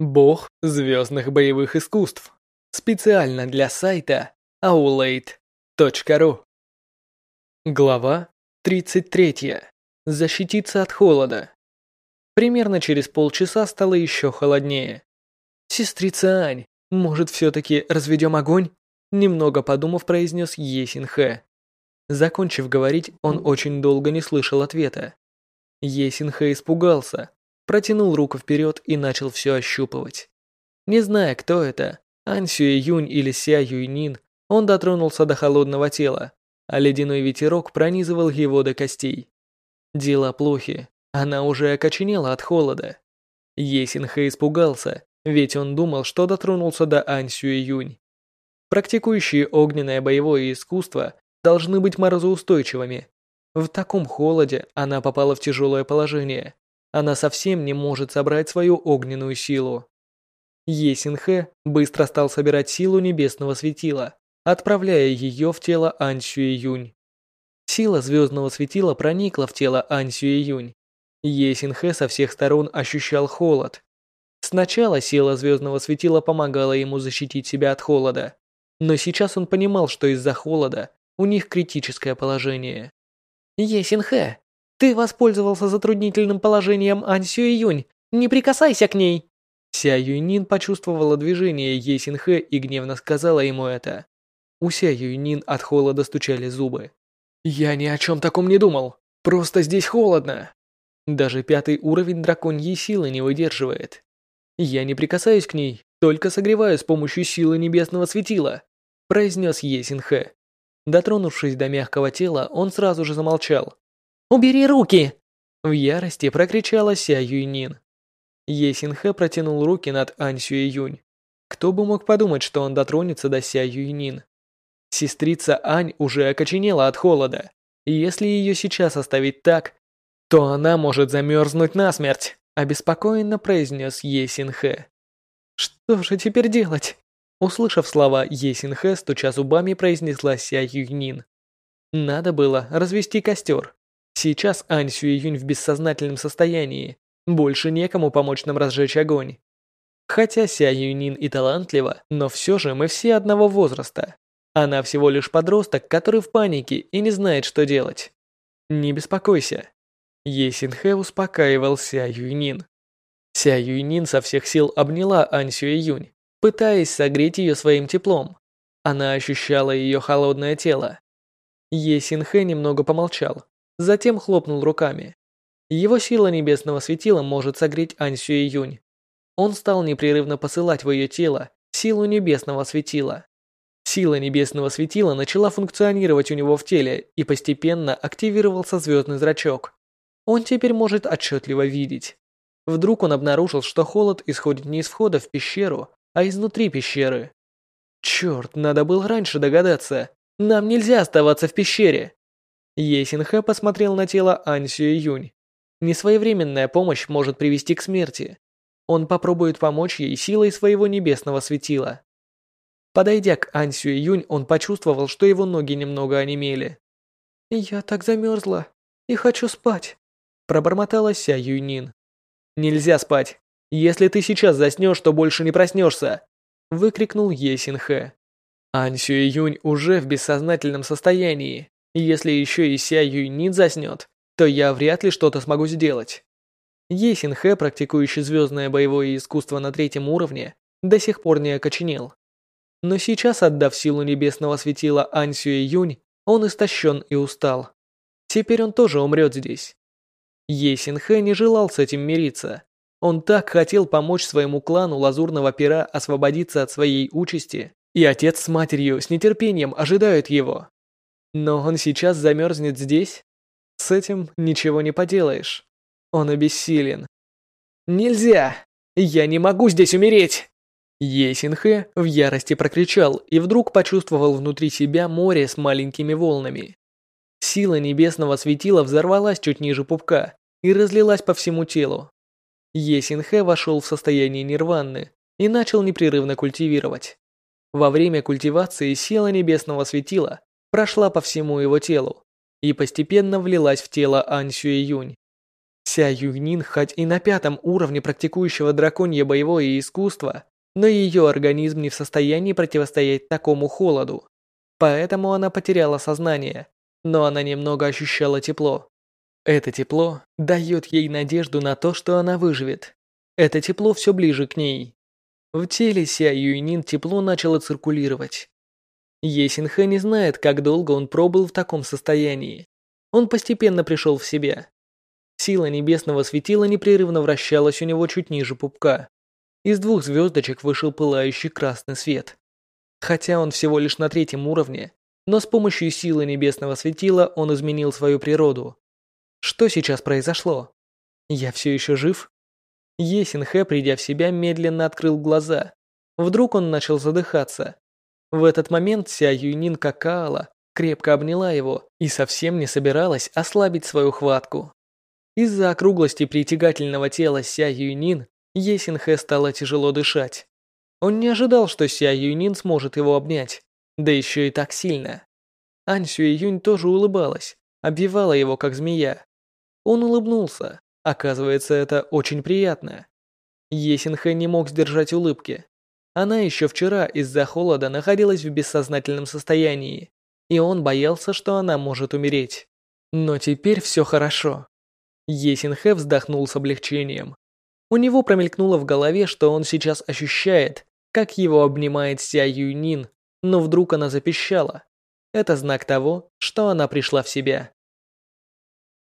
Бог звездных боевых искусств. Специально для сайта aulade.ru Глава 33. Защититься от холода. Примерно через полчаса стало еще холоднее. «Сестрица Ань, может, все-таки разведем огонь?» Немного подумав, произнес Есинхэ. Закончив говорить, он очень долго не слышал ответа. Есинхэ испугался, протянул руку вперед и начал все ощупывать. Не зная, кто это, Ань Юнь или Ся Юйнин, он дотронулся до холодного тела, а ледяной ветерок пронизывал его до костей. Дела плохи, она уже окоченела от холода. Есинхэ испугался, ведь он думал, что дотронулся до Ань Юнь. Практикующие огненное боевое искусство должны быть морозоустойчивыми. В таком холоде она попала в тяжелое положение. Она совсем не может собрать свою огненную силу. Есинхэ быстро стал собирать силу небесного светила, отправляя ее в тело Ань Юнь. Сила звездного светила проникла в тело Ань Юнь. Есинхэ со всех сторон ощущал холод. Сначала сила звездного светила помогала ему защитить себя от холода, но сейчас он понимал, что из-за холода у них критическое положение. «Есинхэ, ты воспользовался затруднительным положением Ань Юнь. Не прикасайся к ней!» Ся Юйнин почувствовала движение Есинхэ и гневно сказала ему это. У Ся Юйнин от холода стучали зубы. «Я ни о чем таком не думал. Просто здесь холодно». Даже пятый уровень драконьей силы не выдерживает. Я не прикасаюсь к ней, только согреваю с помощью силы небесного светила, произнес Есинхэ. Дотронувшись до мягкого тела, он сразу же замолчал. Убери руки!» В ярости прокричала Ся Юйнин. Есинхэ протянул руки над Ань Юнь. Кто бы мог подумать, что он дотронется до Ся Юйнин. Сестрица Ань уже окоченела от холода, и если ее сейчас оставить так, то она может замерзнуть насмерть, обеспокоенно произнес Есинхэ. Что же теперь делать? Услышав слова Есинхэ, стуча зубами, произнесла Ся Юйнин. Надо было развести костер. Сейчас Ань Сюэюнь в бессознательном состоянии. Больше некому помочь нам разжечь огонь. Хотя Ся Юнин и талантлива, но все же мы все одного возраста. Она всего лишь подросток, который в панике и не знает, что делать. Не беспокойся. Есинхэ успокаивал Ся Юнин. Ся Юнин со всех сил обняла Ань Сюэюнь, пытаясь согреть ее своим теплом. Она ощущала ее холодное тело. Есинхэ немного помолчал, Затем хлопнул руками. Его сила небесного светила может согреть Ань Юнь. Он стал непрерывно посылать в ее тело силу небесного светила. Сила небесного светила начала функционировать у него в теле и постепенно активировался звездный зрачок. Он теперь может отчетливо видеть. Вдруг он обнаружил, что холод исходит не из входа в пещеру, а изнутри пещеры. Черт, надо было раньше догадаться. Нам нельзя оставаться в пещере. Есинхэ посмотрел на тело Ань Юнь. Несвоевременная помощь может привести к смерти. Он попробует помочь ей силой своего небесного светила. Подойдя к Ань Юнь, он почувствовал, что его ноги немного онемели. «Я так замерзла и хочу спать», пробормотала Ся Юнин. «Нельзя спать. Если ты сейчас заснешь, то больше не проснешься!» выкрикнул Есинхэ. Ань Юнь уже в бессознательном состоянии. Если еще и Ся Юйнин заснет, то я вряд ли что-то смогу сделать. Есин Хэ, практикующий звездное боевое искусство на третьем уровне, до сих пор не окоченел. Но сейчас, отдав силу небесного светила Ань Сюэ Юнь, он истощен и устал. Теперь он тоже умрет здесь. Есин Хэ не желал с этим мириться. Он так хотел помочь своему клану Лазурного Пера освободиться от своей участи, и отец с матерью с нетерпением ожидают его. Но он сейчас замерзнет здесь? С этим ничего не поделаешь. Он обессилен. «Нельзя! Я не могу здесь умереть!» Есинхэ в ярости прокричал и вдруг почувствовал внутри себя море с маленькими волнами. Сила небесного светила взорвалась чуть ниже пупка и разлилась по всему телу. Есинхэ вошел в состояние нирваны и начал непрерывно культивировать. Во время культивации сила небесного светила прошла по всему его телу и постепенно влилась в тело Ань Юнь. Ся Юнин хоть и на пятом уровне практикующего драконье боевое искусство, но ее организм не в состоянии противостоять такому холоду. Поэтому она потеряла сознание, но она немного ощущала тепло. Это тепло дает ей надежду на то, что она выживет. Это тепло все ближе к ней. В теле Ся Юйнин тепло начало циркулировать. Есинхэ не знает, как долго он пробыл в таком состоянии. Он постепенно пришел в себя. Сила небесного светила непрерывно вращалась у него чуть ниже пупка. Из двух звездочек вышел пылающий красный свет. Хотя он всего лишь на третьем уровне, но с помощью силы небесного светила он изменил свою природу. Что сейчас произошло? Я все еще жив? Есинхэ, придя в себя, медленно открыл глаза. Вдруг он начал задыхаться. В этот момент Ся Юнин Какаала крепко обняла его и совсем не собиралась ослабить свою хватку. Из-за округлости притягательного тела Ся Юнин Есинхэ стало тяжело дышать. Он не ожидал, что Ся Юнин сможет его обнять, да еще и так сильно. Ань Юнь тоже улыбалась, обвивала его как змея. Он улыбнулся, оказывается, это очень приятно. Есинхэ не мог сдержать улыбки. Она еще вчера из-за холода находилась в бессознательном состоянии, и он боялся, что она может умереть. Но теперь все хорошо. Есинхэ вздохнул с облегчением. У него промелькнуло в голове, что он сейчас ощущает, как его обнимает Ся Юнин, но вдруг она запищала. Это знак того, что она пришла в себя.